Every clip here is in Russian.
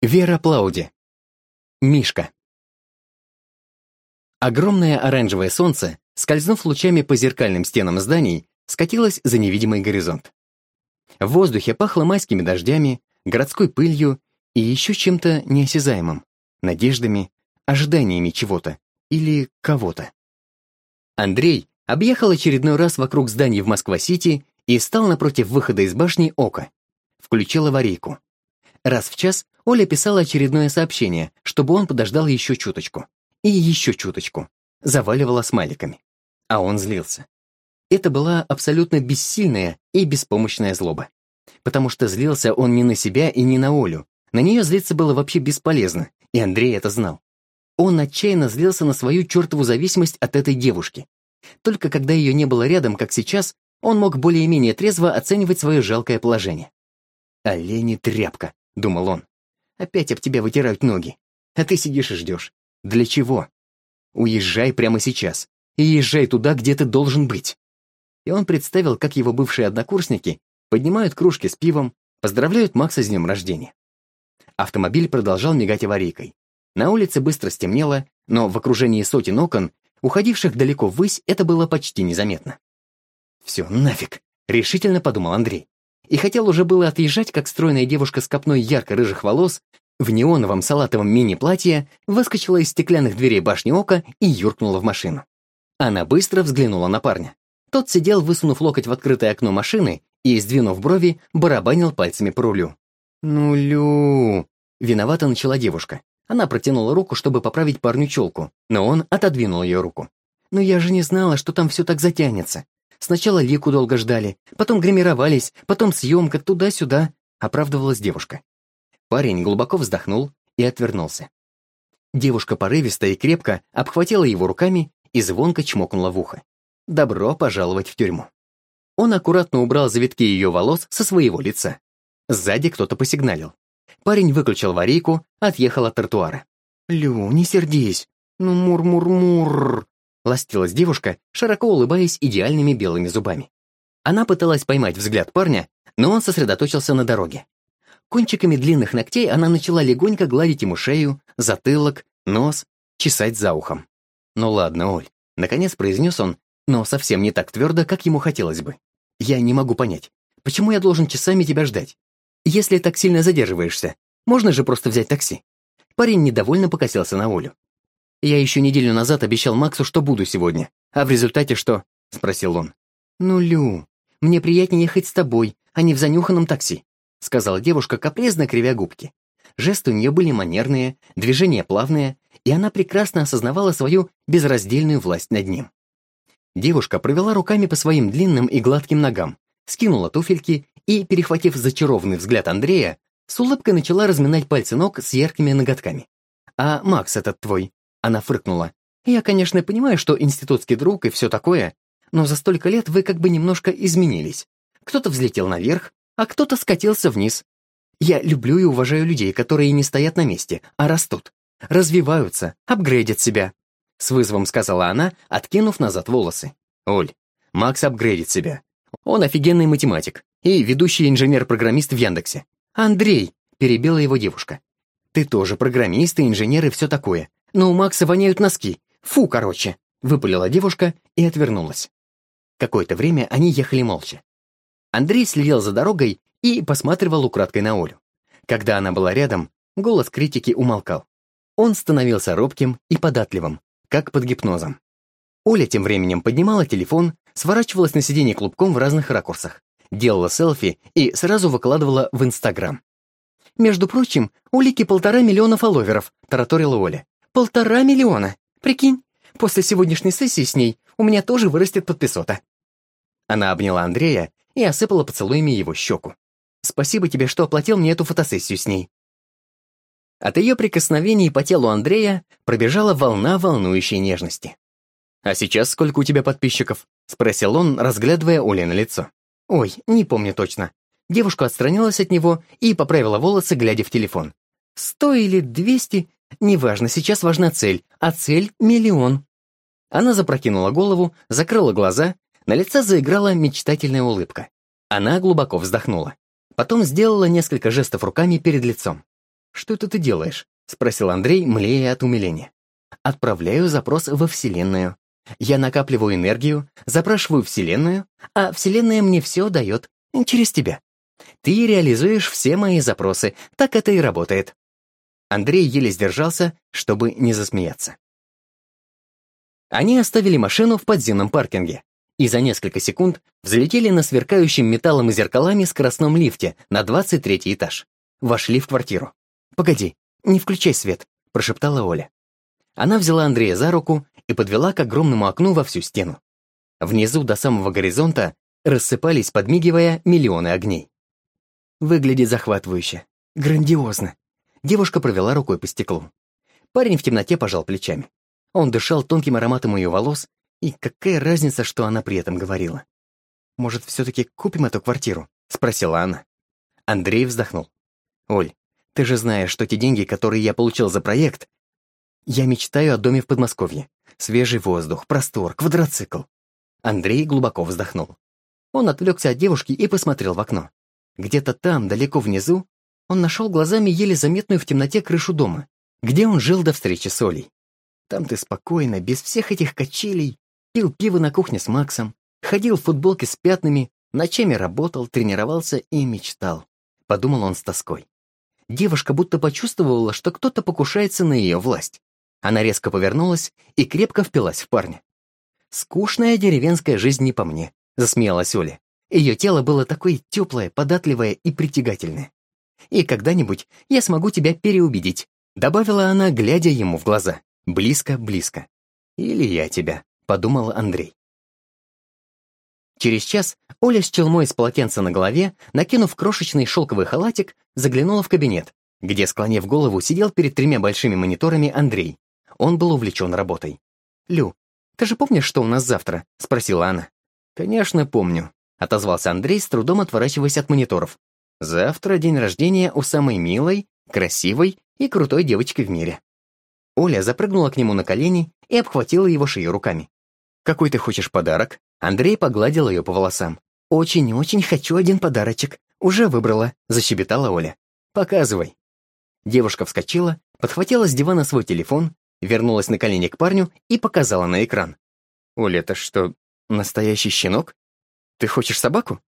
Вера Плауди. Мишка. Огромное оранжевое солнце, скользнув лучами по зеркальным стенам зданий, скатилось за невидимый горизонт. В воздухе пахло майскими дождями, городской пылью и еще чем-то неосязаемым, надеждами, ожиданиями чего-то или кого-то. Андрей объехал очередной раз вокруг зданий в Москва-Сити и стал напротив выхода из башни Ока. Включил аварийку. Раз в час Оля писала очередное сообщение, чтобы он подождал еще чуточку. И еще чуточку. Заваливала смайликами. А он злился. Это была абсолютно бессильная и беспомощная злоба. Потому что злился он не на себя и не на Олю. На нее злиться было вообще бесполезно, и Андрей это знал. Он отчаянно злился на свою чертову зависимость от этой девушки. Только когда ее не было рядом, как сейчас, он мог более-менее трезво оценивать свое жалкое положение. «Олени тряпка», — думал он. Опять об тебя вытирают ноги. А ты сидишь и ждешь. Для чего? Уезжай прямо сейчас. И езжай туда, где ты должен быть. И он представил, как его бывшие однокурсники поднимают кружки с пивом, поздравляют Макса с днем рождения. Автомобиль продолжал мигать аварийкой. На улице быстро стемнело, но в окружении сотен окон, уходивших далеко ввысь, это было почти незаметно. «Все, нафиг!» — решительно подумал Андрей и хотел уже было отъезжать, как стройная девушка с копной ярко-рыжих волос в неоновом салатовом мини-платье выскочила из стеклянных дверей башни ока и юркнула в машину. Она быстро взглянула на парня. Тот сидел, высунув локоть в открытое окно машины и, сдвинув брови, барабанил пальцами по рулю. «Ну, Лю...» Виновато начала девушка. Она протянула руку, чтобы поправить парню челку, но он отодвинул ее руку. «Но я же не знала, что там все так затянется. Сначала Лику долго ждали, потом гримировались, потом съемка туда-сюда», — оправдывалась девушка. Парень глубоко вздохнул и отвернулся. Девушка порывисто и крепко обхватила его руками и звонко чмокнула в ухо. «Добро пожаловать в тюрьму». Он аккуратно убрал завитки ее волос со своего лица. Сзади кто-то посигналил. Парень выключил варейку, отъехал от тротуара. «Лю, не сердись. Ну, мур-мур-мур», ластилась девушка, широко улыбаясь идеальными белыми зубами. Она пыталась поймать взгляд парня, но он сосредоточился на дороге. Кончиками длинных ногтей она начала легонько гладить ему шею, затылок, нос, чесать за ухом. «Ну ладно, Оль», — наконец произнес он, но совсем не так твердо, как ему хотелось бы. «Я не могу понять, почему я должен часами тебя ждать? Если так сильно задерживаешься, можно же просто взять такси». Парень недовольно покосился на Олю. Я еще неделю назад обещал Максу, что буду сегодня. А в результате что?» — спросил он. «Ну, Лю, мне приятнее ехать с тобой, а не в занюханном такси», — сказала девушка, капрезно кривя губки. Жесты у нее были манерные, движения плавные, и она прекрасно осознавала свою безраздельную власть над ним. Девушка провела руками по своим длинным и гладким ногам, скинула туфельки и, перехватив зачарованный взгляд Андрея, с улыбкой начала разминать пальцы ног с яркими ноготками. «А Макс этот твой, она фыркнула. «Я, конечно, понимаю, что институтский друг и все такое, но за столько лет вы как бы немножко изменились. Кто-то взлетел наверх, а кто-то скатился вниз. Я люблю и уважаю людей, которые не стоят на месте, а растут, развиваются, апгрейдят себя», — с вызовом сказала она, откинув назад волосы. «Оль, Макс апгрейдит себя. Он офигенный математик и ведущий инженер-программист в Яндексе. Андрей!» — перебила его девушка. «Ты тоже программист и инженер и все такое но у Макса воняют носки. Фу, короче!» — выпалила девушка и отвернулась. Какое-то время они ехали молча. Андрей следил за дорогой и посматривал украдкой на Олю. Когда она была рядом, голос критики умолкал. Он становился робким и податливым, как под гипнозом. Оля тем временем поднимала телефон, сворачивалась на сиденье клубком в разных ракурсах, делала селфи и сразу выкладывала в Инстаграм. «Между прочим, у Лики полтора миллиона фолловеров», — тараторила Оля. Полтора миллиона. Прикинь, после сегодняшней сессии с ней у меня тоже вырастет подписота. Она обняла Андрея и осыпала поцелуями его щеку. «Спасибо тебе, что оплатил мне эту фотосессию с ней». От ее прикосновений по телу Андрея пробежала волна волнующей нежности. «А сейчас сколько у тебя подписчиков?» — спросил он, разглядывая Оле на лицо. «Ой, не помню точно». Девушка отстранилась от него и поправила волосы, глядя в телефон. «Сто или двести, Неважно, сейчас важна цель, а цель — миллион. Она запрокинула голову, закрыла глаза, на лице заиграла мечтательная улыбка. Она глубоко вздохнула. Потом сделала несколько жестов руками перед лицом. «Что это ты делаешь?» — спросил Андрей, млея от умиления. «Отправляю запрос во Вселенную. Я накапливаю энергию, запрашиваю Вселенную, а Вселенная мне все дает через тебя. Ты реализуешь все мои запросы, так это и работает». Андрей еле сдержался, чтобы не засмеяться. Они оставили машину в подземном паркинге и за несколько секунд взлетели на сверкающем металлом и зеркалами скоростном лифте на 23 этаж. Вошли в квартиру. «Погоди, не включай свет», — прошептала Оля. Она взяла Андрея за руку и подвела к огромному окну во всю стену. Внизу до самого горизонта рассыпались, подмигивая, миллионы огней. Выглядит захватывающе. Грандиозно. Девушка провела рукой по стеклу. Парень в темноте пожал плечами. Он дышал тонким ароматом ее волос, и какая разница, что она при этом говорила? «Может, все-таки купим эту квартиру?» — спросила она. Андрей вздохнул. «Оль, ты же знаешь, что те деньги, которые я получил за проект... Я мечтаю о доме в Подмосковье. Свежий воздух, простор, квадроцикл». Андрей глубоко вздохнул. Он отвлекся от девушки и посмотрел в окно. Где-то там, далеко внизу, он нашел глазами еле заметную в темноте крышу дома, где он жил до встречи с Олей. Там ты спокойно, без всех этих качелей, пил пиво на кухне с Максом, ходил в футболке с пятнами, ночами работал, тренировался и мечтал. Подумал он с тоской. Девушка будто почувствовала, что кто-то покушается на ее власть. Она резко повернулась и крепко впилась в парня. «Скучная деревенская жизнь не по мне», — засмеялась Оля. Ее тело было такое теплое, податливое и притягательное. «И когда-нибудь я смогу тебя переубедить», — добавила она, глядя ему в глаза. Близко-близко. «Или я тебя», — подумал Андрей. Через час Оля с челмой из полотенца на голове, накинув крошечный шелковый халатик, заглянула в кабинет, где, склонив голову, сидел перед тремя большими мониторами Андрей. Он был увлечен работой. «Лю, ты же помнишь, что у нас завтра?» — спросила она. «Конечно, помню», — отозвался Андрей, с трудом отворачиваясь от мониторов. «Завтра день рождения у самой милой, красивой и крутой девочки в мире». Оля запрыгнула к нему на колени и обхватила его шею руками. «Какой ты хочешь подарок?» Андрей погладил ее по волосам. «Очень-очень хочу один подарочек. Уже выбрала», — защебетала Оля. «Показывай». Девушка вскочила, подхватила с дивана свой телефон, вернулась на колени к парню и показала на экран. «Оля, это что, настоящий щенок? Ты хочешь собаку?»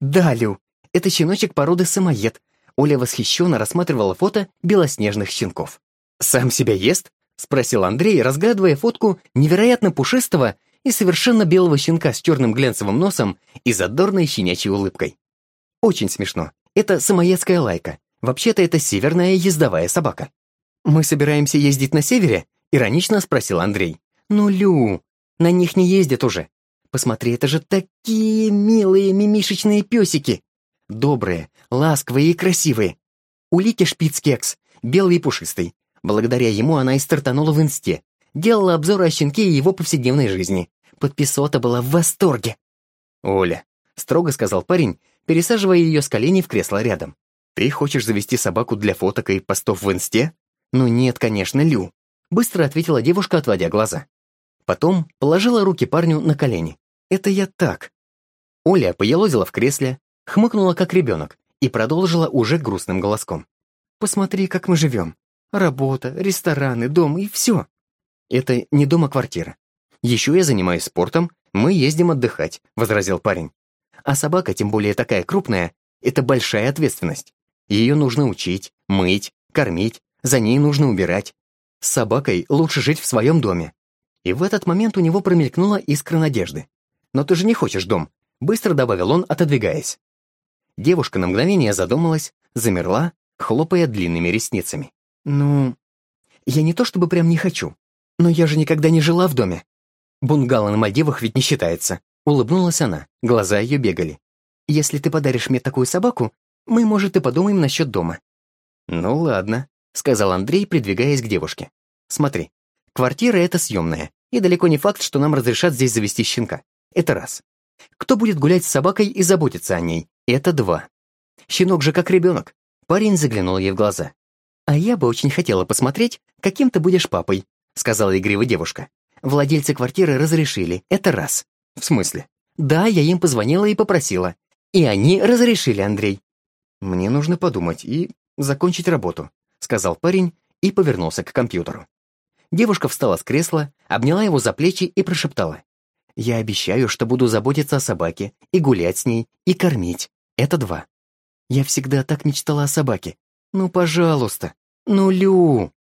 «Да, Лю, это щеночек породы самоед». Оля восхищенно рассматривала фото белоснежных щенков. «Сам себя ест?» — спросил Андрей, разглядывая фотку невероятно пушистого и совершенно белого щенка с черным глянцевым носом и задорной щенячьей улыбкой. Очень смешно. Это самоедская лайка. Вообще-то это северная ездовая собака. «Мы собираемся ездить на севере?» — иронично спросил Андрей. «Ну, Лю, на них не ездят уже. Посмотри, это же такие милые мимишечные песики. Добрые, ласковые и красивые. Улики шпицкекс, белый и пушистый. Благодаря ему она и стартанула в инсте. Делала обзоры о щенке и его повседневной жизни. Подписота была в восторге. «Оля», — строго сказал парень, пересаживая ее с коленей в кресло рядом. «Ты хочешь завести собаку для фоток и постов в инсте?» «Ну нет, конечно, Лю», — быстро ответила девушка, отводя глаза. Потом положила руки парню на колени. «Это я так». Оля поелозила в кресле, хмыкнула как ребенок и продолжила уже грустным голоском. «Посмотри, как мы живем. Работа, рестораны, дом и все. Это не дом, а квартира. Еще я занимаюсь спортом, мы ездим отдыхать», — возразил парень. «А собака, тем более такая крупная, это большая ответственность. Ее нужно учить, мыть, кормить, за ней нужно убирать. С собакой лучше жить в своем доме». И в этот момент у него промелькнула искра надежды. «Но ты же не хочешь дом», — быстро добавил он, отодвигаясь. Девушка на мгновение задумалась, замерла, хлопая длинными ресницами. «Ну, я не то чтобы прям не хочу, но я же никогда не жила в доме. Бунгало на Мальдивах ведь не считается. Улыбнулась она, глаза ее бегали. Если ты подаришь мне такую собаку, мы, может, и подумаем насчет дома. Ну ладно, сказал Андрей, придвигаясь к девушке. Смотри, квартира эта съемная, и далеко не факт, что нам разрешат здесь завести щенка. Это раз. Кто будет гулять с собакой и заботиться о ней? Это два. Щенок же как ребенок. Парень заглянул ей в глаза. «А я бы очень хотела посмотреть, каким ты будешь папой», сказала игривая девушка. Владельцы квартиры разрешили, это раз. В смысле? Да, я им позвонила и попросила. И они разрешили, Андрей. Мне нужно подумать и закончить работу, сказал парень и повернулся к компьютеру. Девушка встала с кресла, обняла его за плечи и прошептала. «Я обещаю, что буду заботиться о собаке, и гулять с ней, и кормить. Это два. Я всегда так мечтала о собаке. Ну, пожалуйста. Ну, Лю!»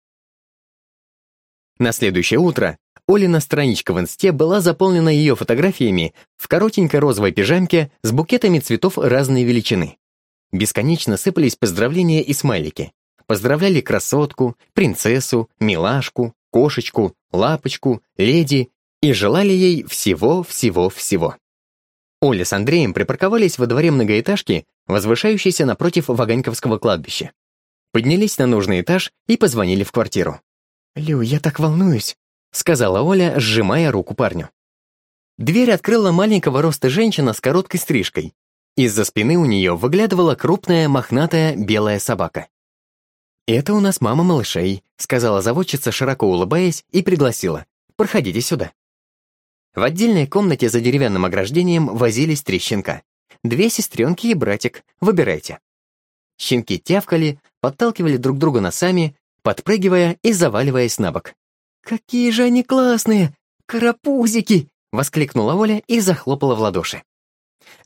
На следующее утро Олина страничка в инсте была заполнена ее фотографиями в коротенькой розовой пижамке с букетами цветов разной величины. Бесконечно сыпались поздравления и смайлики. Поздравляли красотку, принцессу, милашку, кошечку, лапочку, леди и желали ей всего-всего-всего. Оля с Андреем припарковались во дворе многоэтажки, возвышающейся напротив Ваганьковского кладбища. Поднялись на нужный этаж и позвонили в квартиру. «Лю, я так волнуюсь», — сказала Оля, сжимая руку парню. Дверь открыла маленького роста женщина с короткой стрижкой. Из-за спины у нее выглядывала крупная, мохнатая, белая собака. «Это у нас мама малышей», — сказала заводчица, широко улыбаясь, и пригласила. «Проходите сюда». В отдельной комнате за деревянным ограждением возились три щенка. Две сестренки и братик. Выбирайте. Щенки тявкали, подталкивали друг друга носами, подпрыгивая и заваливаясь на бок. «Какие же они классные! Карапузики!» — воскликнула Оля и захлопала в ладоши.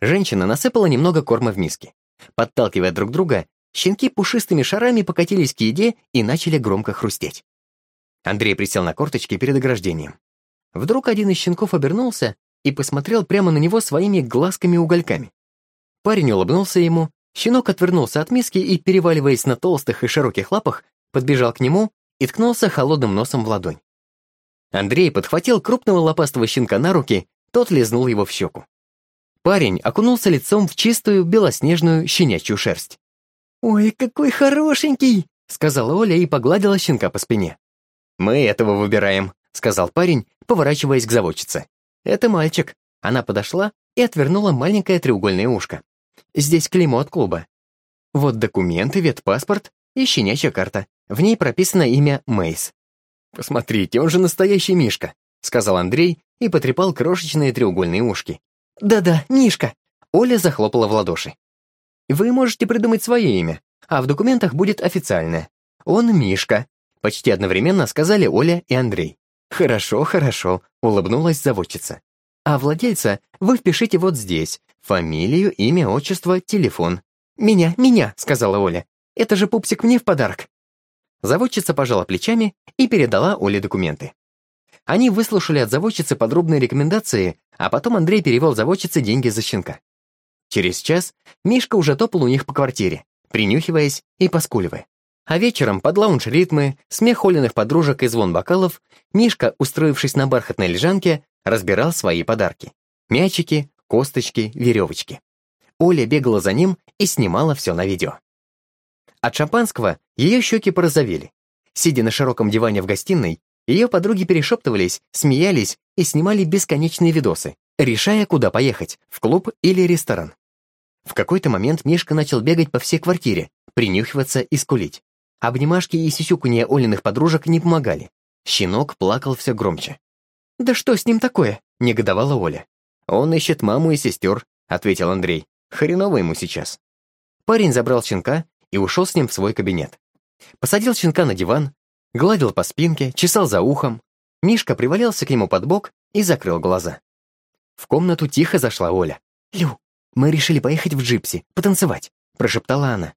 Женщина насыпала немного корма в миски. Подталкивая друг друга, щенки пушистыми шарами покатились к еде и начали громко хрустеть. Андрей присел на корточки перед ограждением. Вдруг один из щенков обернулся и посмотрел прямо на него своими глазками-угольками. Парень улыбнулся ему, щенок отвернулся от миски и, переваливаясь на толстых и широких лапах, подбежал к нему и ткнулся холодным носом в ладонь. Андрей подхватил крупного лопастого щенка на руки, тот лизнул его в щеку. Парень окунулся лицом в чистую белоснежную щенячью шерсть. «Ой, какой хорошенький!» — сказала Оля и погладила щенка по спине. «Мы этого выбираем», — сказал парень, поворачиваясь к заводчице. «Это мальчик». Она подошла и отвернула маленькое треугольное ушко. «Здесь клеймо от клуба. Вот документы, ветпаспорт и щенячья карта. В ней прописано имя Мейс. «Посмотрите, он же настоящий Мишка», — сказал Андрей и потрепал крошечные треугольные ушки. «Да-да, Мишка!» Оля захлопала в ладоши. Вы можете придумать свое имя, а в документах будет официальное. Он Мишка. Почти одновременно сказали Оля и Андрей. «Хорошо, хорошо», — улыбнулась заводчица. «А владельца вы впишите вот здесь. Фамилию, имя, отчество, телефон». «Меня, меня», — сказала Оля. «Это же пупсик мне в подарок». Заводчица пожала плечами и передала Оле документы. Они выслушали от заводчицы подробные рекомендации, а потом Андрей перевел заводчице деньги за щенка. Через час Мишка уже топал у них по квартире, принюхиваясь и поскуливая. А вечером под лаунж-ритмы, смех Олиных подружек и звон бокалов, Мишка, устроившись на бархатной лежанке, разбирал свои подарки. Мячики, косточки, веревочки. Оля бегала за ним и снимала все на видео. От шампанского ее щеки порозовели. Сидя на широком диване в гостиной, ее подруги перешептывались, смеялись и снимали бесконечные видосы, решая, куда поехать, в клуб или ресторан. В какой-то момент Мишка начал бегать по всей квартире, принюхиваться и скулить. Обнимашки и сисюканье Олиных подружек не помогали. Щенок плакал все громче. «Да что с ним такое?» — негодовала Оля. «Он ищет маму и сестер», — ответил Андрей. «Хреново ему сейчас». Парень забрал щенка и ушел с ним в свой кабинет. Посадил щенка на диван, гладил по спинке, чесал за ухом. Мишка привалился к нему под бок и закрыл глаза. В комнату тихо зашла Оля. «Лю, мы решили поехать в джипси, потанцевать», — прошептала она.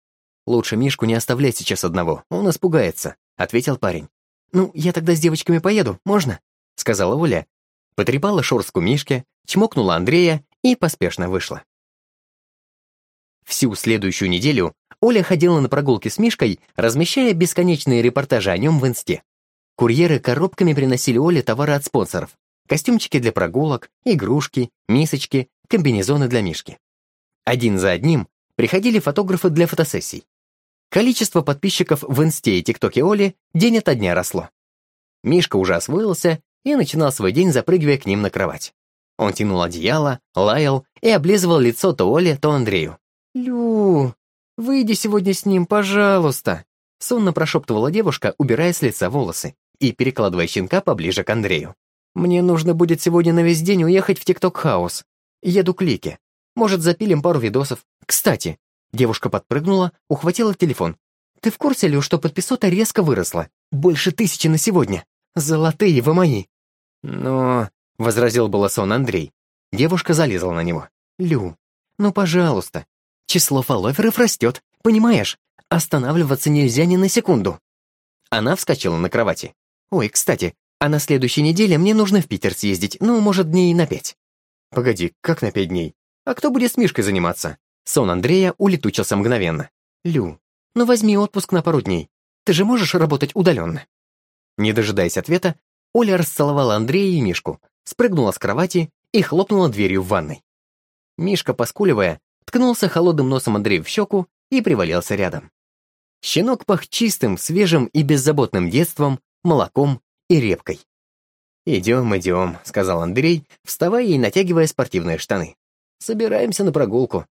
«Лучше Мишку не оставлять сейчас одного, он испугается», — ответил парень. «Ну, я тогда с девочками поеду, можно?» — сказала Оля. Потрепала шорстку Мишке, чмокнула Андрея и поспешно вышла. Всю следующую неделю Оля ходила на прогулки с Мишкой, размещая бесконечные репортажи о нем в инсте. Курьеры коробками приносили Оле товары от спонсоров, Костюмчики для прогулок, игрушки, мисочки, комбинезоны для Мишки. Один за одним приходили фотографы для фотосессий. Количество подписчиков в инсте и тиктоке Оли день ото дня росло. Мишка уже освоился и начинал свой день, запрыгивая к ним на кровать. Он тянул одеяло, лаял и облизывал лицо то Оле, то Андрею. «Лю, выйди сегодня с ним, пожалуйста», сонно прошептывала девушка, убирая с лица волосы и перекладывая щенка поближе к Андрею. Мне нужно будет сегодня на весь день уехать в TikTok house. Еду к Лике. Может, запилим пару видосов. Кстати, девушка подпрыгнула, ухватила телефон. Ты в курсе, Лю, что подписота резко выросла? Больше тысячи на сегодня. Золотые вы мои. Но... — возразил было сон Андрей. Девушка залезла на него. «Лю, ну, пожалуйста. Число фолловеров растет, понимаешь? Останавливаться нельзя ни на секунду». Она вскочила на кровати. «Ой, кстати, а на следующей неделе мне нужно в Питер съездить, ну, может, дней на пять». «Погоди, как на пять дней? А кто будет с Мишкой заниматься?» Сон Андрея улетучился мгновенно. «Лю, ну возьми отпуск на пару дней. Ты же можешь работать удаленно». Не дожидаясь ответа, Оля расцеловала Андрея и Мишку, спрыгнула с кровати и хлопнула дверью в ванной. Мишка, поскуливая, ткнулся холодным носом Андрею в щеку и привалился рядом. Щенок пах чистым, свежим и беззаботным детством, молоком и репкой. «Идем, идем», — сказал Андрей, вставая и натягивая спортивные штаны. «Собираемся на прогулку.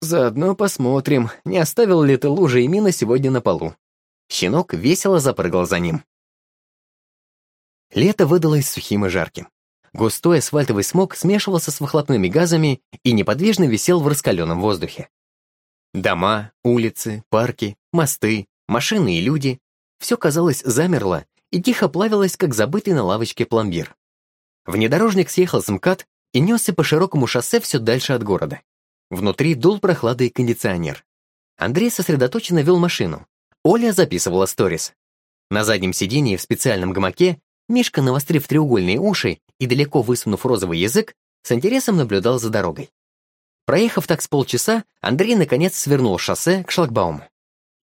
Заодно посмотрим, не оставил ли ты лужи и мина сегодня на полу». Щенок весело запрыгал за ним. Лето выдалось сухим и жарким. Густой асфальтовый смог смешивался с выхлопными газами и неподвижно висел в раскаленном воздухе. Дома, улицы, парки, мосты, машины и люди — все, казалось, замерло и тихо плавилось, как забытый на лавочке пломбир. Внедорожник съехал с МКАД и несся по широкому шоссе все дальше от города. Внутри дул прохладный кондиционер. Андрей сосредоточенно вел машину. Оля записывала сторис. На заднем сидении в специальном гамаке Мишка, навострив треугольные уши и далеко высунув розовый язык, с интересом наблюдал за дорогой. Проехав так с полчаса, Андрей наконец свернул шоссе к шлагбауму.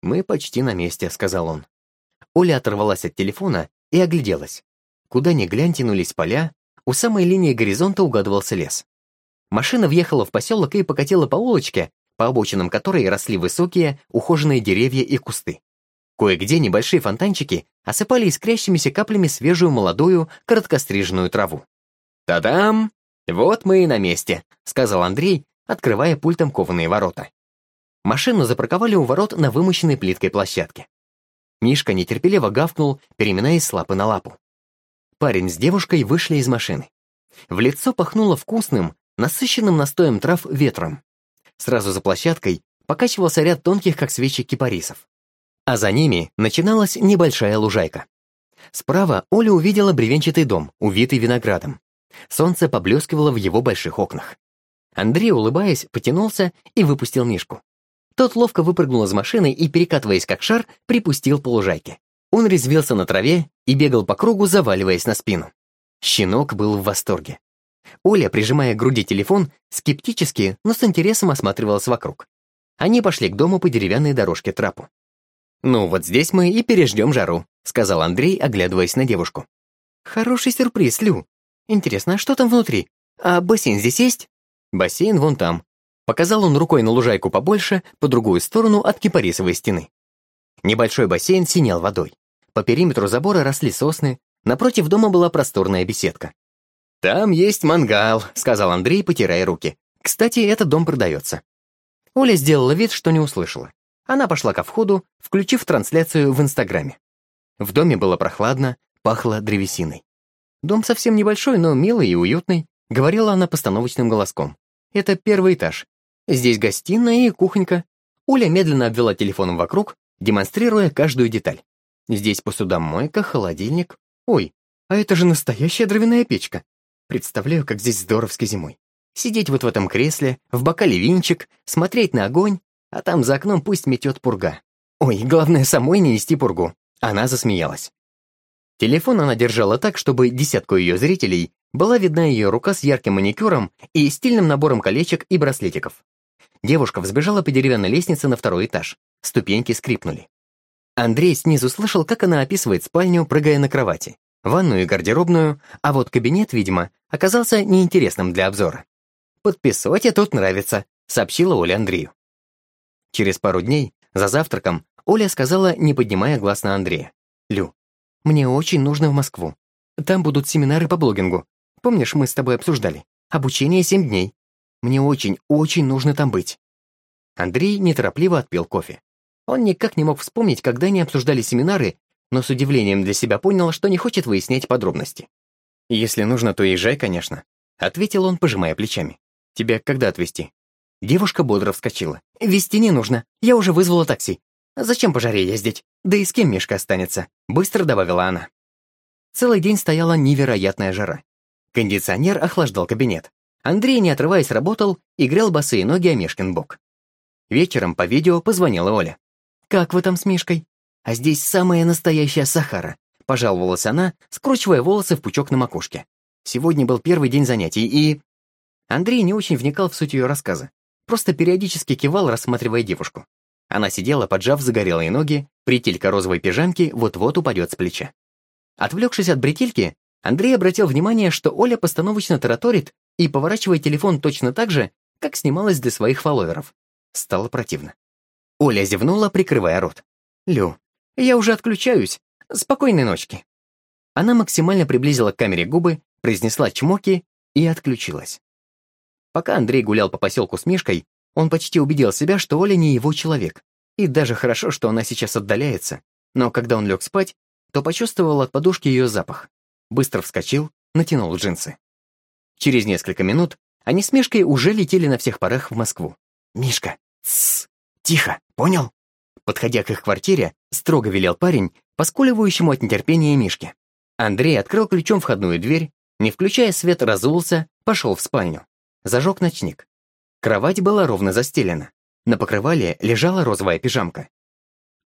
«Мы почти на месте», — сказал он. Оля оторвалась от телефона и огляделась. Куда ни глянь тянулись поля, у самой линии горизонта угадывался лес. Машина въехала в поселок и покатила по улочке, по обочинам которой росли высокие, ухоженные деревья и кусты. Кое-где небольшие фонтанчики осыпали искрящимися каплями свежую молодую, короткостриженную траву. «Та-дам! Вот мы и на месте», — сказал Андрей, открывая пультом кованые ворота. Машину запарковали у ворот на вымощенной плиткой площадке. Мишка нетерпеливо гавкнул, переминаясь с лапы на лапу. Парень с девушкой вышли из машины. В лицо пахнуло вкусным, насыщенным настоем трав ветром. Сразу за площадкой покачивался ряд тонких, как свечи, кипарисов а за ними начиналась небольшая лужайка. Справа Оля увидела бревенчатый дом, увитый виноградом. Солнце поблескивало в его больших окнах. Андрей, улыбаясь, потянулся и выпустил Мишку. Тот ловко выпрыгнул из машины и, перекатываясь как шар, припустил по лужайке. Он резвился на траве и бегал по кругу, заваливаясь на спину. Щенок был в восторге. Оля, прижимая к груди телефон, скептически, но с интересом осматривалась вокруг. Они пошли к дому по деревянной дорожке трапу. «Ну, вот здесь мы и переждем жару», — сказал Андрей, оглядываясь на девушку. «Хороший сюрприз, Лю. Интересно, а что там внутри? А бассейн здесь есть?» «Бассейн вон там». Показал он рукой на лужайку побольше, по другую сторону от кипарисовой стены. Небольшой бассейн синел водой. По периметру забора росли сосны, напротив дома была просторная беседка. «Там есть мангал», — сказал Андрей, потирая руки. «Кстати, этот дом продается». Оля сделала вид, что не услышала. Она пошла ко входу, включив трансляцию в Инстаграме. В доме было прохладно, пахло древесиной. «Дом совсем небольшой, но милый и уютный», — говорила она постановочным голоском. «Это первый этаж. Здесь гостиная и кухонька». Уля медленно обвела телефоном вокруг, демонстрируя каждую деталь. Здесь посудомойка, холодильник. Ой, а это же настоящая дровяная печка. Представляю, как здесь здоровски зимой. Сидеть вот в этом кресле, в бокале винчик, смотреть на огонь, а там за окном пусть метет пурга. Ой, главное, самой не нести пургу. Она засмеялась. Телефон она держала так, чтобы десятку ее зрителей была видна ее рука с ярким маникюром и стильным набором колечек и браслетиков. Девушка взбежала по деревянной лестнице на второй этаж. Ступеньки скрипнули. Андрей снизу слышал, как она описывает спальню, прыгая на кровати, ванную и гардеробную, а вот кабинет, видимо, оказался неинтересным для обзора. «Подписоте тут нравится», — сообщила Оля Андрею. Через пару дней, за завтраком, Оля сказала, не поднимая глаз на Андрея. «Лю, мне очень нужно в Москву. Там будут семинары по блогингу. Помнишь, мы с тобой обсуждали? Обучение семь дней. Мне очень, очень нужно там быть». Андрей неторопливо отпил кофе. Он никак не мог вспомнить, когда они обсуждали семинары, но с удивлением для себя понял, что не хочет выяснять подробности. «Если нужно, то езжай, конечно», — ответил он, пожимая плечами. «Тебя когда отвезти?» Девушка бодро вскочила. «Вести не нужно. Я уже вызвала такси. Зачем по жаре ездить? Да и с кем Мишка останется?» — быстро добавила она. Целый день стояла невероятная жара. Кондиционер охлаждал кабинет. Андрей, не отрываясь, работал и грел босые ноги о Мишкин бок. Вечером по видео позвонила Оля. «Как вы там с Мишкой?» «А здесь самая настоящая Сахара», — пожаловалась она, скручивая волосы в пучок на макушке. Сегодня был первый день занятий, и... Андрей не очень вникал в суть ее рассказа. Просто периодически кивал, рассматривая девушку. Она сидела, поджав загорелые ноги, бретелька розовой пижамки вот-вот упадет с плеча. Отвлекшись от бретельки, Андрей обратил внимание, что Оля постановочно тараторит и поворачивает телефон точно так же, как снималась для своих фолловеров. Стало противно. Оля зевнула, прикрывая рот. «Лю, я уже отключаюсь. Спокойной ночки». Она максимально приблизила к камере губы, произнесла чмоки и отключилась. Пока Андрей гулял по поселку с Мишкой, он почти убедил себя, что Оля не его человек. И даже хорошо, что она сейчас отдаляется. Но когда он лег спать, то почувствовал от подушки ее запах. Быстро вскочил, натянул джинсы. Через несколько минут они с Мишкой уже летели на всех парах в Москву. «Мишка, тихо, понял?» Подходя к их квартире, строго велел парень, поскуливающему от нетерпения Мишке. Андрей открыл ключом входную дверь, не включая свет, разулся, пошел в спальню. Зажег ночник. Кровать была ровно застелена. На покрывале лежала розовая пижамка.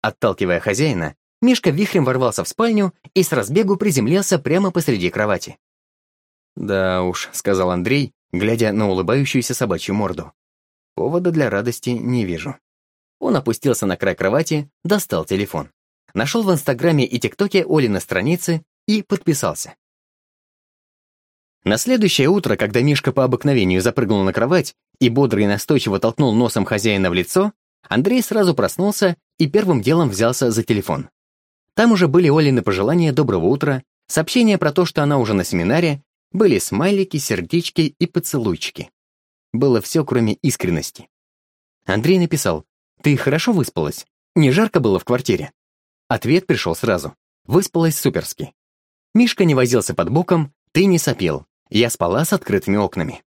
Отталкивая хозяина, Мишка вихрем ворвался в спальню и с разбегу приземлился прямо посреди кровати. «Да уж», — сказал Андрей, глядя на улыбающуюся собачью морду. «Повода для радости не вижу». Он опустился на край кровати, достал телефон. Нашел в Инстаграме и ТикТоке Олины страницы и подписался. На следующее утро, когда Мишка по обыкновению запрыгнул на кровать и бодро и настойчиво толкнул носом хозяина в лицо, Андрей сразу проснулся и первым делом взялся за телефон. Там уже были Олины пожелания доброго утра, сообщения про то, что она уже на семинаре, были смайлики, сердечки и поцелуйчики. Было все, кроме искренности. Андрей написал, «Ты хорошо выспалась? Не жарко было в квартире?» Ответ пришел сразу. Выспалась суперски. Мишка не возился под боком, ты не сопел. Я спала с открытыми окнами.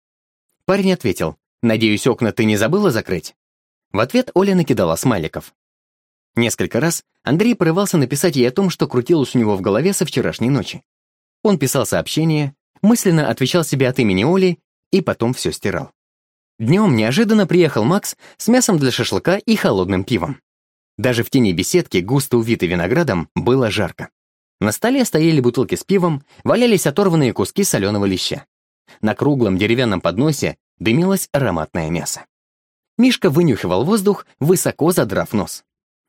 Парень ответил, «Надеюсь, окна ты не забыла закрыть?» В ответ Оля накидала смайликов. Несколько раз Андрей порывался написать ей о том, что крутилось у него в голове со вчерашней ночи. Он писал сообщение, мысленно отвечал себе от имени Оли и потом все стирал. Днем неожиданно приехал Макс с мясом для шашлыка и холодным пивом. Даже в тени беседки, густо увитой виноградом, было жарко. На столе стояли бутылки с пивом, валялись оторванные куски соленого леща. На круглом деревянном подносе дымилось ароматное мясо. Мишка вынюхивал воздух, высоко задрав нос.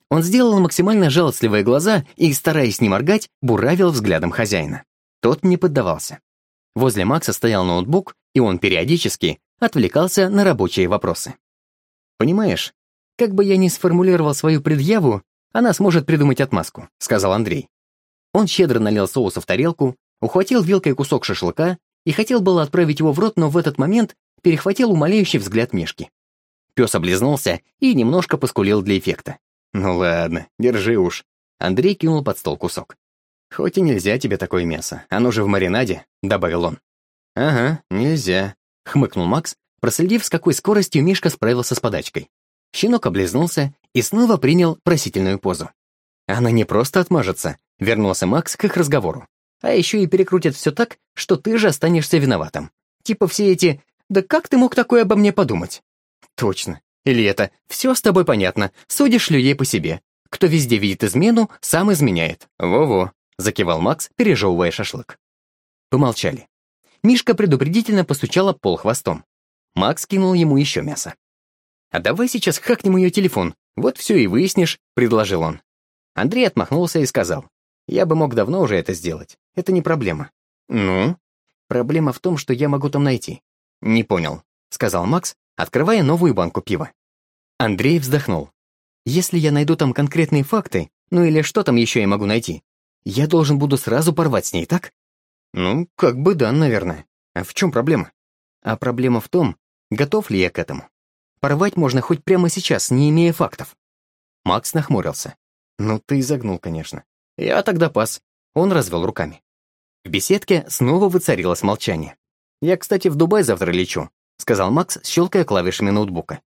Он сделал максимально жалостливые глаза и, стараясь не моргать, буравил взглядом хозяина. Тот не поддавался. Возле Макса стоял ноутбук, и он периодически отвлекался на рабочие вопросы. «Понимаешь, как бы я ни сформулировал свою предъяву, она сможет придумать отмазку», — сказал Андрей. Он щедро налил соуса в тарелку, ухватил вилкой кусок шашлыка и хотел было отправить его в рот, но в этот момент перехватил умоляющий взгляд Мишки. Пес облизнулся и немножко поскулил для эффекта. «Ну ладно, держи уж». Андрей кинул под стол кусок. «Хоть и нельзя тебе такое мясо, оно же в маринаде», — добавил он. «Ага, нельзя», — хмыкнул Макс, проследив, с какой скоростью Мишка справился с подачкой. Щенок облизнулся и снова принял просительную позу. Она не просто отмажется, вернулся Макс к их разговору. А еще и перекрутит все так, что ты же останешься виноватым. Типа все эти «Да как ты мог такое обо мне подумать?» Точно. Или это «Все с тобой понятно, судишь ли ей по себе. Кто везде видит измену, сам изменяет». «Во-во», — закивал Макс, пережевывая шашлык. Помолчали. Мишка предупредительно постучала пол хвостом. Макс кинул ему еще мясо. «А давай сейчас хакнем ее телефон, вот все и выяснишь», — предложил он. Андрей отмахнулся и сказал, «Я бы мог давно уже это сделать. Это не проблема». «Ну?» «Проблема в том, что я могу там найти». «Не понял», — сказал Макс, открывая новую банку пива. Андрей вздохнул. «Если я найду там конкретные факты, ну или что там еще я могу найти, я должен буду сразу порвать с ней, так?» «Ну, как бы да, наверное. А в чем проблема?» «А проблема в том, готов ли я к этому. Порвать можно хоть прямо сейчас, не имея фактов». Макс нахмурился. Ну, ты изогнул, конечно. Я тогда пас. Он развел руками. В беседке снова воцарилось молчание. «Я, кстати, в Дубай завтра лечу», — сказал Макс, щелкая клавишами ноутбука.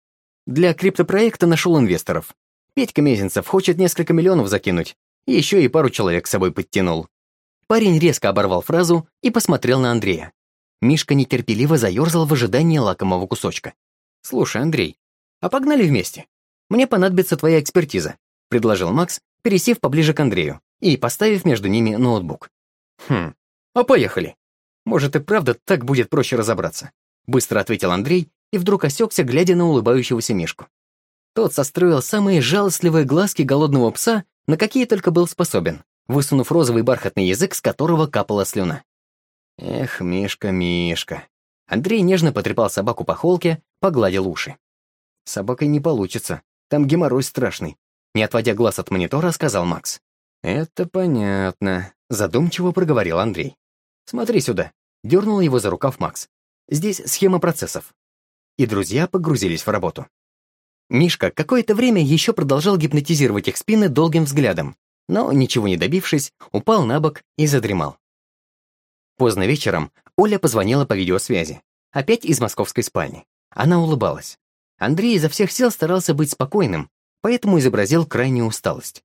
«Для криптопроекта нашел инвесторов. Петька Мезенцев хочет несколько миллионов закинуть, еще и пару человек с собой подтянул. Парень резко оборвал фразу и посмотрел на Андрея. Мишка нетерпеливо заерзал в ожидании лакомого кусочка. «Слушай, Андрей, а погнали вместе? Мне понадобится твоя экспертиза», — предложил Макс, пересев поближе к Андрею и поставив между ними ноутбук. «Хм, а поехали. Может и правда так будет проще разобраться», — быстро ответил Андрей и вдруг осекся, глядя на улыбающегося Мишку. Тот состроил самые жалостливые глазки голодного пса, на какие только был способен, высунув розовый бархатный язык, с которого капала слюна. Эх, Мишка, Мишка. Андрей нежно потрепал собаку по холке, погладил уши. Собакой не получится, там геморрой страшный. Не отводя глаз от монитора, сказал Макс. «Это понятно», — задумчиво проговорил Андрей. «Смотри сюда», — дернул его за рукав Макс. «Здесь схема процессов». И друзья погрузились в работу. Мишка какое-то время еще продолжал гипнотизировать их спины долгим взглядом, но, ничего не добившись, упал на бок и задремал. Поздно вечером Оля позвонила по видеосвязи, опять из московской спальни. Она улыбалась. Андрей изо всех сил старался быть спокойным, поэтому изобразил крайнюю усталость.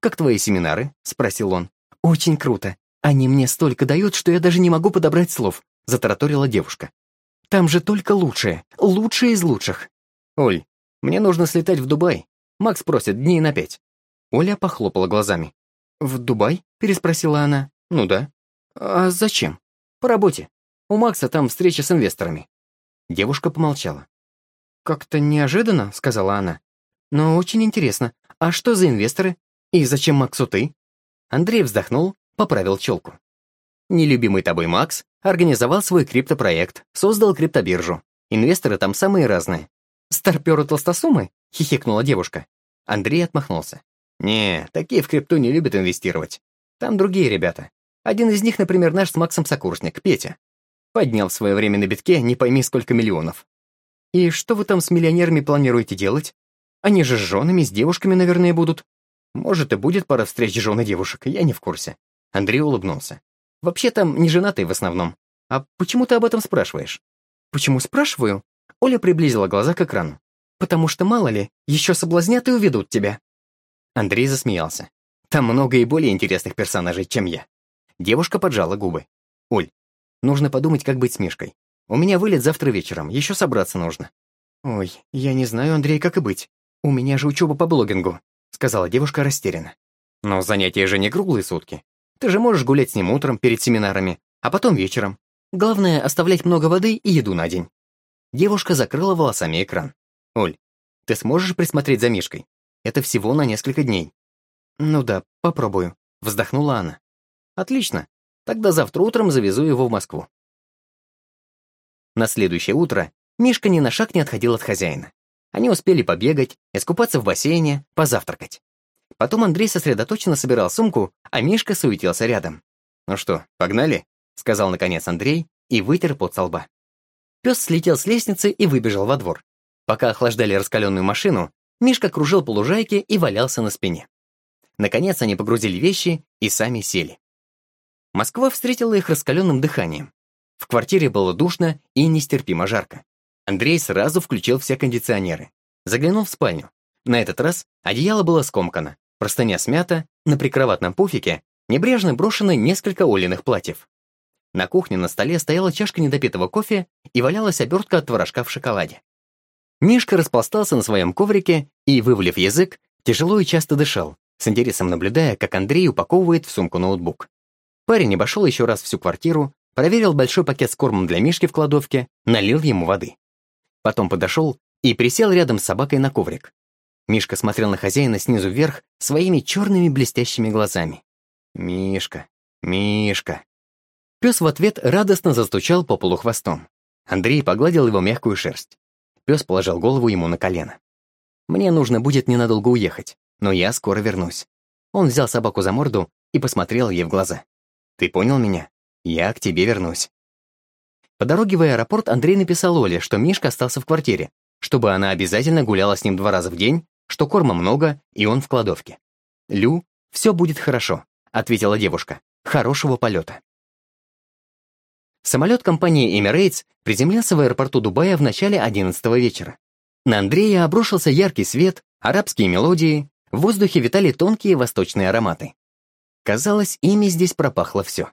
«Как твои семинары?» — спросил он. «Очень круто. Они мне столько дают, что я даже не могу подобрать слов», — затараторила девушка. «Там же только лучшее, лучшее из лучших». «Оль, мне нужно слетать в Дубай. Макс просит дней на пять». Оля похлопала глазами. «В Дубай?» — переспросила она. «Ну да». «А зачем?» «По работе. У Макса там встреча с инвесторами». Девушка помолчала. «Как-то неожиданно», — сказала она. «Но очень интересно. А что за инвесторы? И зачем Максу ты?» Андрей вздохнул, поправил челку. Нелюбимый тобой Макс организовал свой криптопроект, создал криптобиржу. Инвесторы там самые разные. «Старперы толстосумы?» — хихикнула девушка. Андрей отмахнулся. «Не, такие в крипту не любят инвестировать. Там другие ребята. Один из них, например, наш с Максом сокурсник, Петя. Поднял в свое время на битке не пойми сколько миллионов. И что вы там с миллионерами планируете делать? Они же с женами, с девушками, наверное, будут. Может, и будет пара встреч жен и девушек, я не в курсе». Андрей улыбнулся. «Вообще там не женатые в основном. А почему ты об этом спрашиваешь?» «Почему спрашиваю?» Оля приблизила глаза к экрану. «Потому что, мало ли, еще соблазнят и уведут тебя». Андрей засмеялся. «Там много и более интересных персонажей, чем я». Девушка поджала губы. «Оль, нужно подумать, как быть с Мишкой. У меня вылет завтра вечером, еще собраться нужно». «Ой, я не знаю, Андрей, как и быть. У меня же учеба по блогингу», сказала девушка растерянно. «Но занятия же не круглые сутки. Ты же можешь гулять с ним утром перед семинарами, а потом вечером. Главное — оставлять много воды и еду на день. Девушка закрыла волосами экран. «Оль, ты сможешь присмотреть за Мишкой? Это всего на несколько дней». «Ну да, попробую», — вздохнула она. «Отлично. Тогда завтра утром завезу его в Москву». На следующее утро Мишка ни на шаг не отходил от хозяина. Они успели побегать, искупаться в бассейне, позавтракать. Потом Андрей сосредоточенно собирал сумку, а Мишка суетился рядом. «Ну что, погнали?» — сказал наконец Андрей и вытер пот со лба. Пес слетел с лестницы и выбежал во двор. Пока охлаждали раскаленную машину, Мишка кружил по лужайке и валялся на спине. Наконец они погрузили вещи и сами сели. Москва встретила их раскаленным дыханием. В квартире было душно и нестерпимо жарко. Андрей сразу включил все кондиционеры. Заглянул в спальню. На этот раз одеяло было скомкано, простыня смята, на прикроватном пуфике небрежно брошены несколько Олиных платьев. На кухне на столе стояла чашка недопитого кофе и валялась обертка от творожка в шоколаде. Мишка распластался на своем коврике и, вывалив язык, тяжело и часто дышал, с интересом наблюдая, как Андрей упаковывает в сумку ноутбук. Парень обошел еще раз всю квартиру, проверил большой пакет с кормом для Мишки в кладовке, налил ему воды. Потом подошел и присел рядом с собакой на коврик. Мишка смотрел на хозяина снизу вверх своими черными блестящими глазами. «Мишка, Мишка», Пес в ответ радостно застучал по полу хвостом. Андрей погладил его мягкую шерсть. Пес положил голову ему на колено. «Мне нужно будет ненадолго уехать, но я скоро вернусь». Он взял собаку за морду и посмотрел ей в глаза. «Ты понял меня? Я к тебе вернусь». По дороге в аэропорт Андрей написал Оле, что Мишка остался в квартире, чтобы она обязательно гуляла с ним два раза в день, что корма много, и он в кладовке. «Лю, все будет хорошо», — ответила девушка. «Хорошего полета». Самолет компании Emirates приземлился в аэропорту Дубая в начале 11 вечера. На Андрея обрушился яркий свет, арабские мелодии, в воздухе витали тонкие восточные ароматы. Казалось, ими здесь пропахло все.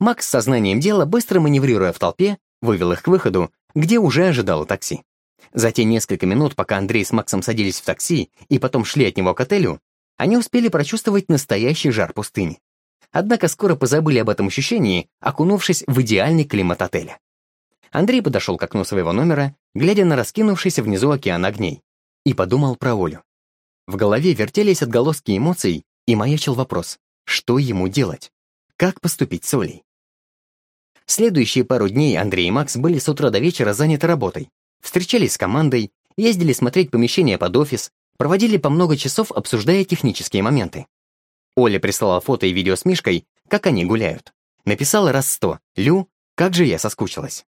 Макс с сознанием дела, быстро маневрируя в толпе, вывел их к выходу, где уже ожидало такси. За те несколько минут, пока Андрей с Максом садились в такси и потом шли от него к отелю, они успели прочувствовать настоящий жар пустыни. Однако скоро позабыли об этом ощущении, окунувшись в идеальный климат отеля. Андрей подошел к окну своего номера, глядя на раскинувшийся внизу океан огней, и подумал про Олю. В голове вертелись отголоски эмоций, и маячил вопрос, что ему делать? Как поступить с Олей? Следующие пару дней Андрей и Макс были с утра до вечера заняты работой. Встречались с командой, ездили смотреть помещения под офис, проводили по много часов, обсуждая технические моменты. Оля прислала фото и видео с Мишкой, как они гуляют. Написала раз сто «Лю, как же я соскучилась».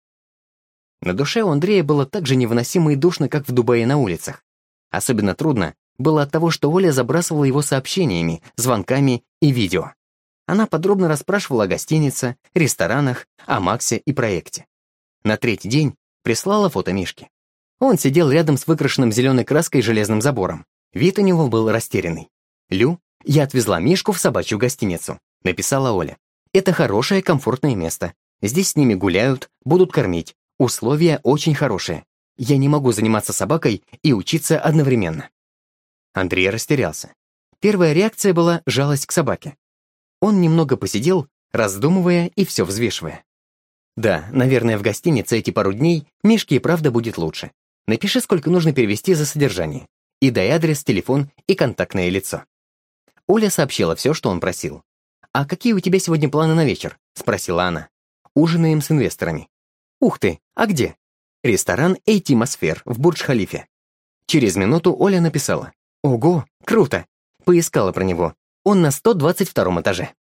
На душе у Андрея было так же невыносимо и душно, как в Дубае на улицах. Особенно трудно было от того, что Оля забрасывала его сообщениями, звонками и видео. Она подробно расспрашивала о гостинице, ресторанах, о Максе и проекте. На третий день прислала фото Мишки. Он сидел рядом с выкрашенным зеленой краской железным забором. Вид у него был растерянный. «Лю, я отвезла Мишку в собачью гостиницу», — написала Оля. «Это хорошее, комфортное место. Здесь с ними гуляют, будут кормить, Условия очень хорошие. Я не могу заниматься собакой и учиться одновременно. Андрей растерялся. Первая реакция была жалость к собаке. Он немного посидел, раздумывая и все взвешивая. Да, наверное, в гостинице эти пару дней Мишке и правда будет лучше. Напиши, сколько нужно перевести за содержание. И дай адрес, телефон и контактное лицо. Оля сообщила все, что он просил. «А какие у тебя сегодня планы на вечер?» — спросила она. «Ужинаем с инвесторами. Ух ты, а где? Ресторан «Эйтимосфер» в Бурдж-Халифе. Через минуту Оля написала. Ого, круто! Поискала про него. Он на 122 этаже.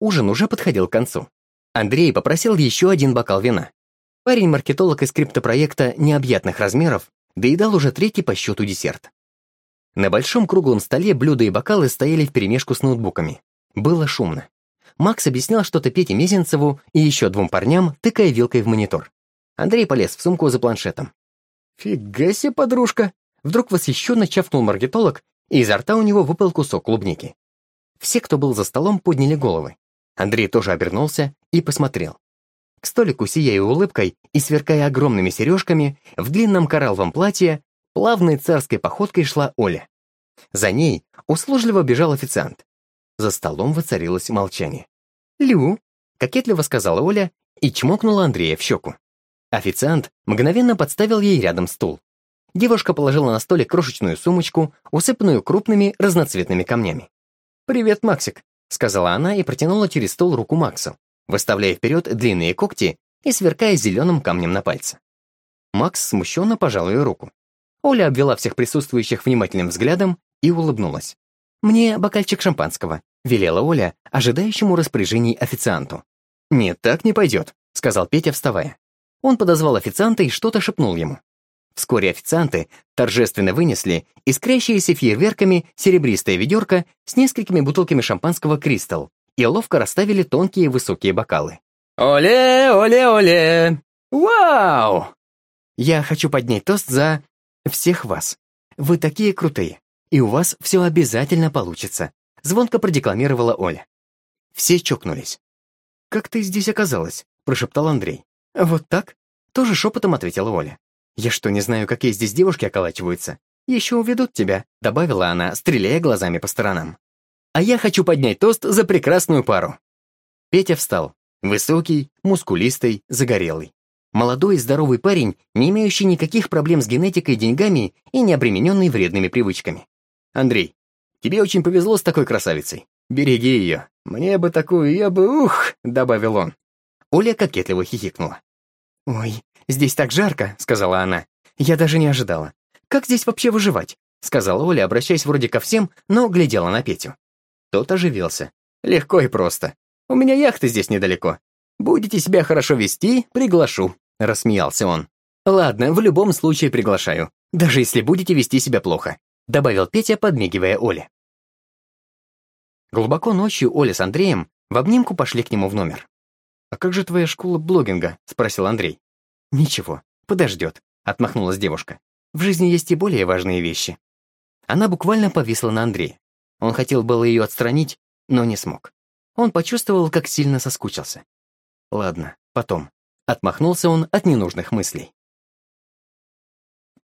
Ужин уже подходил к концу. Андрей попросил еще один бокал вина. Парень-маркетолог из криптопроекта необъятных размеров доедал уже третий по счету десерт. На большом круглом столе блюда и бокалы стояли вперемешку с ноутбуками. Было шумно. Макс объяснял что-то Пете Мезенцеву и еще двум парням, тыкая вилкой в монитор. Андрей полез в сумку за планшетом. «Фига себе, подружка!» Вдруг восхищенно чавкнул маркетолог, и изо рта у него выпал кусок клубники. Все, кто был за столом, подняли головы. Андрей тоже обернулся и посмотрел. К столику, сияя улыбкой и сверкая огромными сережками, в длинном коралловом платье, плавной царской походкой шла Оля. За ней услужливо бежал официант. За столом воцарилось молчание. «Лю», — кокетливо сказала Оля и чмокнула Андрея в щеку. Официант мгновенно подставил ей рядом стул. Девушка положила на столик крошечную сумочку, усыпанную крупными разноцветными камнями. «Привет, Максик», — сказала она и протянула через стол руку Максу, выставляя вперед длинные когти и сверкая зеленым камнем на пальце. Макс смущенно пожал ее руку. Оля обвела всех присутствующих внимательным взглядом и улыбнулась. «Мне бокальчик шампанского», — велела Оля, ожидающему распоряжений официанту. «Нет, так не пойдет», — сказал Петя, вставая. Он подозвал официанта и что-то шепнул ему. Вскоре официанты торжественно вынесли искрящиеся фейерверками серебристое ведерко с несколькими бутылками шампанского «Кристалл» и ловко расставили тонкие высокие бокалы. «Оле, оле, оле! Вау!» «Я хочу поднять тост за всех вас. Вы такие крутые и у вас все обязательно получится», — звонко продекламировала Оля. Все чокнулись. «Как ты здесь оказалась?» — прошептал Андрей. «Вот так?» — тоже шепотом ответила Оля. «Я что, не знаю, какие здесь девушки околачиваются? Еще уведут тебя», — добавила она, стреляя глазами по сторонам. «А я хочу поднять тост за прекрасную пару». Петя встал. Высокий, мускулистый, загорелый. Молодой и здоровый парень, не имеющий никаких проблем с генетикой, деньгами и не обремененный вредными привычками. Андрей, тебе очень повезло с такой красавицей. Береги ее. Мне бы такую, я бы, ух!» — добавил он. Оля кокетливо хихикнула. «Ой, здесь так жарко», — сказала она. «Я даже не ожидала. Как здесь вообще выживать?» — сказала Оля, обращаясь вроде ко всем, но глядела на Петю. Тот оживился. «Легко и просто. У меня яхта здесь недалеко. Будете себя хорошо вести, приглашу», — рассмеялся он. «Ладно, в любом случае приглашаю, даже если будете вести себя плохо добавил Петя, подмигивая Оле. Глубоко ночью Оля с Андреем в обнимку пошли к нему в номер. «А как же твоя школа блогинга?» — спросил Андрей. «Ничего, подождет», — отмахнулась девушка. В жизни есть и более важные вещи». Она буквально повисла на Андрея. Он хотел было ее отстранить, но не смог. Он почувствовал, как сильно соскучился. Ладно, потом. Отмахнулся он от ненужных мыслей.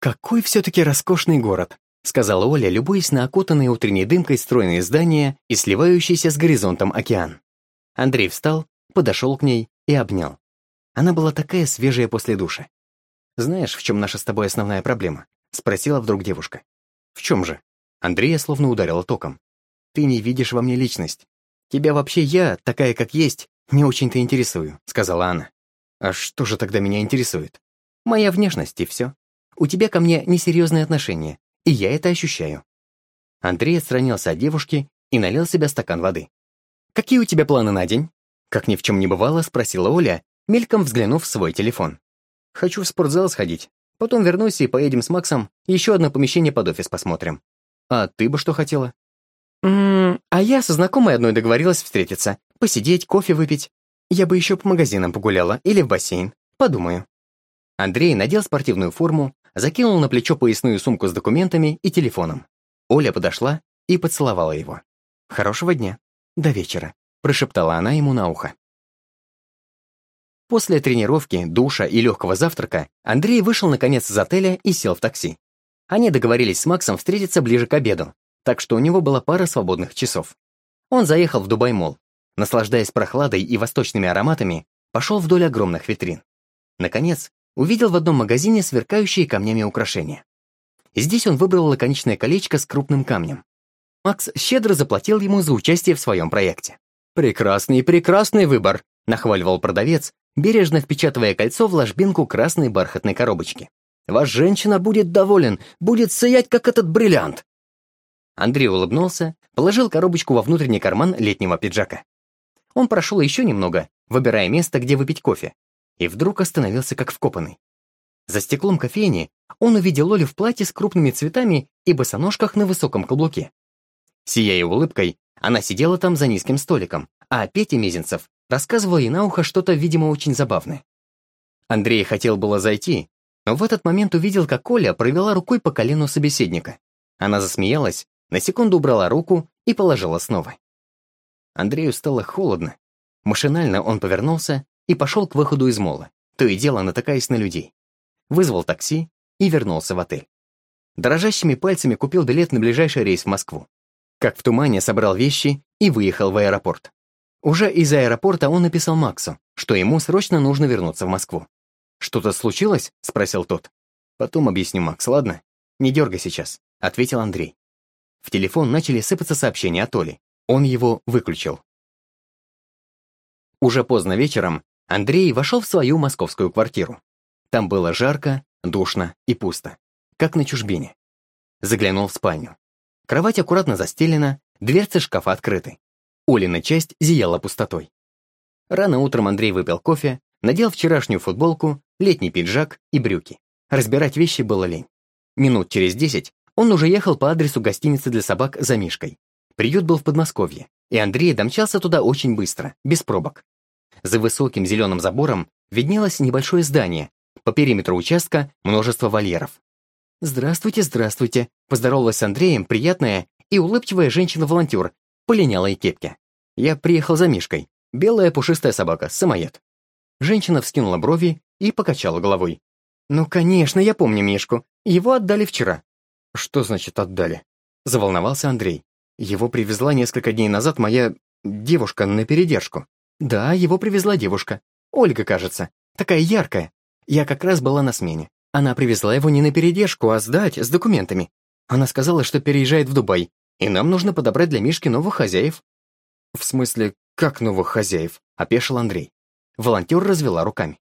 «Какой все-таки роскошный город», — сказала Оля, любуясь на окутанные утренней дымкой стройные здания и сливающийся с горизонтом океан. Андрей встал, подошел к ней и обнял. Она была такая свежая после душа. «Знаешь, в чем наша с тобой основная проблема?» — спросила вдруг девушка. «В чем же?» Андрея словно ударила током. «Ты не видишь во мне личность. Тебя вообще я, такая как есть, не очень-то интересую», — сказала она. «А что же тогда меня интересует?» «Моя внешность, и все. У тебя ко мне несерьезные отношения, и я это ощущаю». Андрей отстранился от девушки и налил себе стакан воды. «Какие у тебя планы на день?» Как ни в чем не бывало, спросила Оля, мельком взглянув в свой телефон. «Хочу в спортзал сходить. Потом вернусь и поедем с Максом, еще одно помещение под офис посмотрим. А ты бы что хотела?» «М -м, «А я со знакомой одной договорилась встретиться, посидеть, кофе выпить. Я бы еще по магазинам погуляла или в бассейн. Подумаю». Андрей надел спортивную форму, закинул на плечо поясную сумку с документами и телефоном. Оля подошла и поцеловала его. «Хорошего дня. До вечера», — прошептала она ему на ухо. После тренировки, душа и легкого завтрака Андрей вышел наконец из отеля и сел в такси. Они договорились с Максом встретиться ближе к обеду, так что у него была пара свободных часов. Он заехал в Дубай-молл. Наслаждаясь прохладой и восточными ароматами, пошел вдоль огромных витрин. Наконец, увидел в одном магазине сверкающие камнями украшения. Здесь он выбрал лаконичное колечко с крупным камнем. Макс щедро заплатил ему за участие в своем проекте. «Прекрасный, прекрасный выбор», — нахваливал продавец, бережно впечатывая кольцо в ложбинку красной бархатной коробочки. «Ваш женщина будет доволен, будет сиять, как этот бриллиант!» Андрей улыбнулся, положил коробочку во внутренний карман летнего пиджака. Он прошел еще немного, выбирая место, где выпить кофе, и вдруг остановился как вкопанный. За стеклом кофейни он увидел Олю в платье с крупными цветами и босоножках на высоком каблуке. Сияя улыбкой, она сидела там за низким столиком, а Петя Мезенцев рассказывал ей на ухо что-то, видимо, очень забавное. Андрей хотел было зайти, но в этот момент увидел, как Оля провела рукой по колену собеседника. Она засмеялась, на секунду убрала руку и положила снова. Андрею стало холодно. Машинально он повернулся и пошел к выходу из мола, то и дело натыкаясь на людей. Вызвал такси и вернулся в отель. Дрожащими пальцами купил билет на ближайший рейс в Москву. Как в тумане собрал вещи и выехал в аэропорт. Уже из аэропорта он написал Максу, что ему срочно нужно вернуться в Москву. «Что-то случилось?» — спросил тот. «Потом объясню, Макс, ладно? Не дергай сейчас», — ответил Андрей. В телефон начали сыпаться сообщения от Оли. Он его выключил. Уже поздно вечером Андрей вошел в свою московскую квартиру. Там было жарко, душно и пусто, как на чужбине. Заглянул в спальню. Кровать аккуратно застелена, дверцы шкафа открыты. Олина часть зияла пустотой. Рано утром Андрей выпил кофе, надел вчерашнюю футболку, летний пиджак и брюки. Разбирать вещи было лень. Минут через десять он уже ехал по адресу гостиницы для собак за Мишкой. Приют был в Подмосковье, и Андрей домчался туда очень быстро, без пробок. За высоким зеленым забором виднелось небольшое здание, по периметру участка множество вольеров. «Здравствуйте, здравствуйте», — поздоровалась с Андреем приятная и улыбчивая женщина-волонтер, полинялой кепке. «Я приехал за Мишкой. Белая пушистая собака, самоед». Женщина вскинула брови и покачала головой. «Ну, конечно, я помню Мишку. Его отдали вчера». «Что значит отдали?» Заволновался Андрей. «Его привезла несколько дней назад моя девушка на передержку». «Да, его привезла девушка. Ольга, кажется. Такая яркая. Я как раз была на смене. Она привезла его не на передержку, а сдать, с документами. Она сказала, что переезжает в Дубай, и нам нужно подобрать для Мишки новых хозяев». «В смысле, как новых хозяев?» — опешил Андрей. Волонтер развела руками.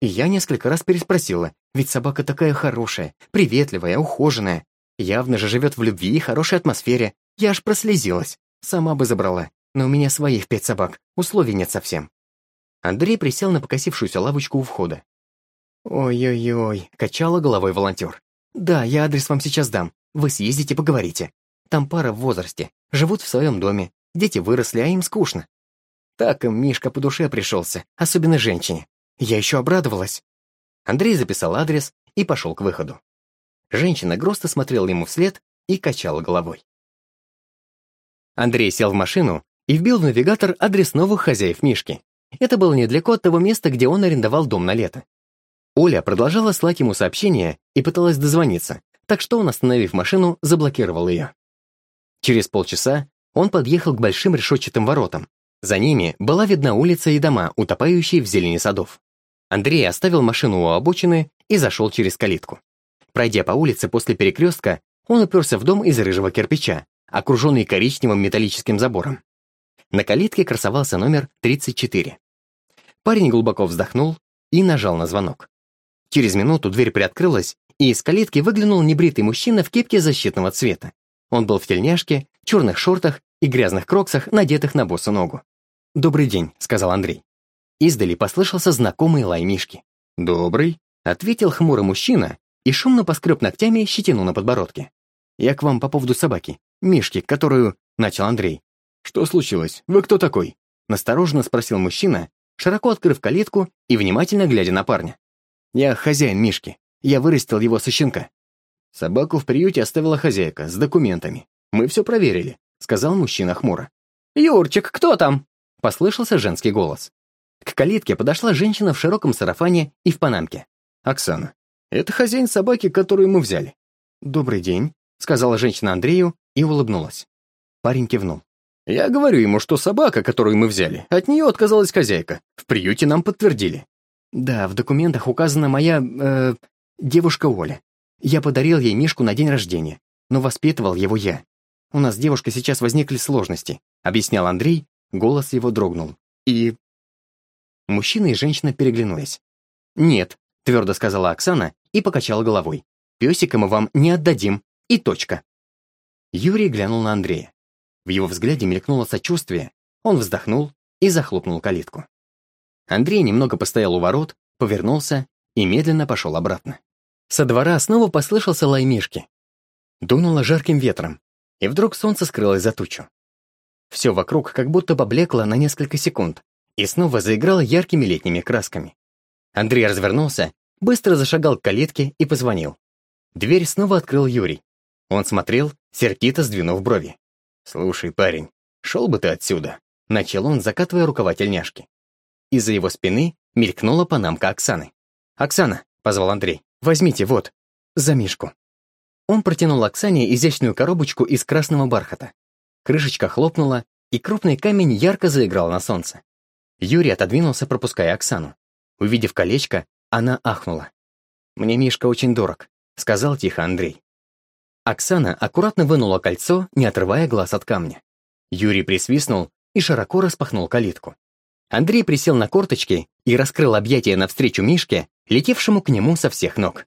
И я несколько раз переспросила, ведь собака такая хорошая, приветливая, ухоженная. Явно же живет в любви и хорошей атмосфере. Я аж прослезилась. Сама бы забрала но у меня своих пять собак, условий нет совсем». Андрей присел на покосившуюся лавочку у входа. «Ой-ой-ой», — качала головой волонтер. «Да, я адрес вам сейчас дам. Вы съездите, поговорите. Там пара в возрасте, живут в своем доме, дети выросли, а им скучно. Так им Мишка по душе пришелся, особенно женщине. Я еще обрадовалась». Андрей записал адрес и пошел к выходу. Женщина грустно смотрела ему вслед и качала головой. Андрей сел в машину и вбил в навигатор адрес новых хозяев Мишки. Это было недалеко от того места, где он арендовал дом на лето. Оля продолжала слать ему сообщения и пыталась дозвониться, так что он, остановив машину, заблокировал ее. Через полчаса он подъехал к большим решетчатым воротам. За ними была видна улица и дома, утопающие в зелени садов. Андрей оставил машину у обочины и зашел через калитку. Пройдя по улице после перекрестка, он уперся в дом из рыжего кирпича, окруженный коричневым металлическим забором. На калитке красовался номер 34. Парень глубоко вздохнул и нажал на звонок. Через минуту дверь приоткрылась, и из калитки выглянул небритый мужчина в кепке защитного цвета. Он был в тельняшке, черных шортах и грязных кроксах, надетых на босу ногу. «Добрый день», — сказал Андрей. Издали послышался знакомый лай Мишки. «Добрый», — ответил хмурый мужчина и шумно поскреб ногтями щетину на подбородке. «Я к вам по поводу собаки, Мишки, которую...» — начал Андрей. «Что случилось? Вы кто такой?» — настороженно спросил мужчина, широко открыв калитку и внимательно глядя на парня. «Я хозяин Мишки. Я вырастил его со щенка». «Собаку в приюте оставила хозяйка, с документами. Мы все проверили», — сказал мужчина хмуро. «Юрчик, кто там?» — послышался женский голос. К калитке подошла женщина в широком сарафане и в панамке. «Оксана, это хозяин собаки, которую мы взяли». «Добрый день», — сказала женщина Андрею и улыбнулась. Парень кивнул. «Я говорю ему, что собака, которую мы взяли, от нее отказалась хозяйка. В приюте нам подтвердили». «Да, в документах указана моя... Э, девушка Оля. Я подарил ей Мишку на день рождения, но воспитывал его я. У нас с девушкой сейчас возникли сложности», — объяснял Андрей, голос его дрогнул. «И Мужчина и женщина переглянулись. «Нет», — твердо сказала Оксана и покачала головой. «Песика мы вам не отдадим. И точка». Юрий глянул на Андрея. В его взгляде мелькнуло сочувствие. Он вздохнул и захлопнул калитку. Андрей немного постоял у ворот, повернулся и медленно пошел обратно. Со двора снова послышался лай Мишки. Дунуло жарким ветром, и вдруг солнце скрылось за тучу. Все вокруг как будто поблекло на несколько секунд, и снова заиграл яркими летними красками. Андрей развернулся, быстро зашагал к калитке и позвонил. Дверь снова открыл Юрий. Он смотрел, сердито сдвинув брови. «Слушай, парень, шел бы ты отсюда», — начал он, закатывая рукава тельняшки. Из-за его спины мелькнула панамка Оксаны. «Оксана», — позвал Андрей, — «возьмите, вот, за Мишку». Он протянул Оксане изящную коробочку из красного бархата. Крышечка хлопнула, и крупный камень ярко заиграл на солнце. Юрий отодвинулся, пропуская Оксану. Увидев колечко, она ахнула. «Мне Мишка очень дорог», — сказал тихо Андрей. Оксана аккуратно вынула кольцо, не отрывая глаз от камня. Юрий присвистнул и широко распахнул калитку. Андрей присел на корточки и раскрыл объятия навстречу Мишке, летевшему к нему со всех ног.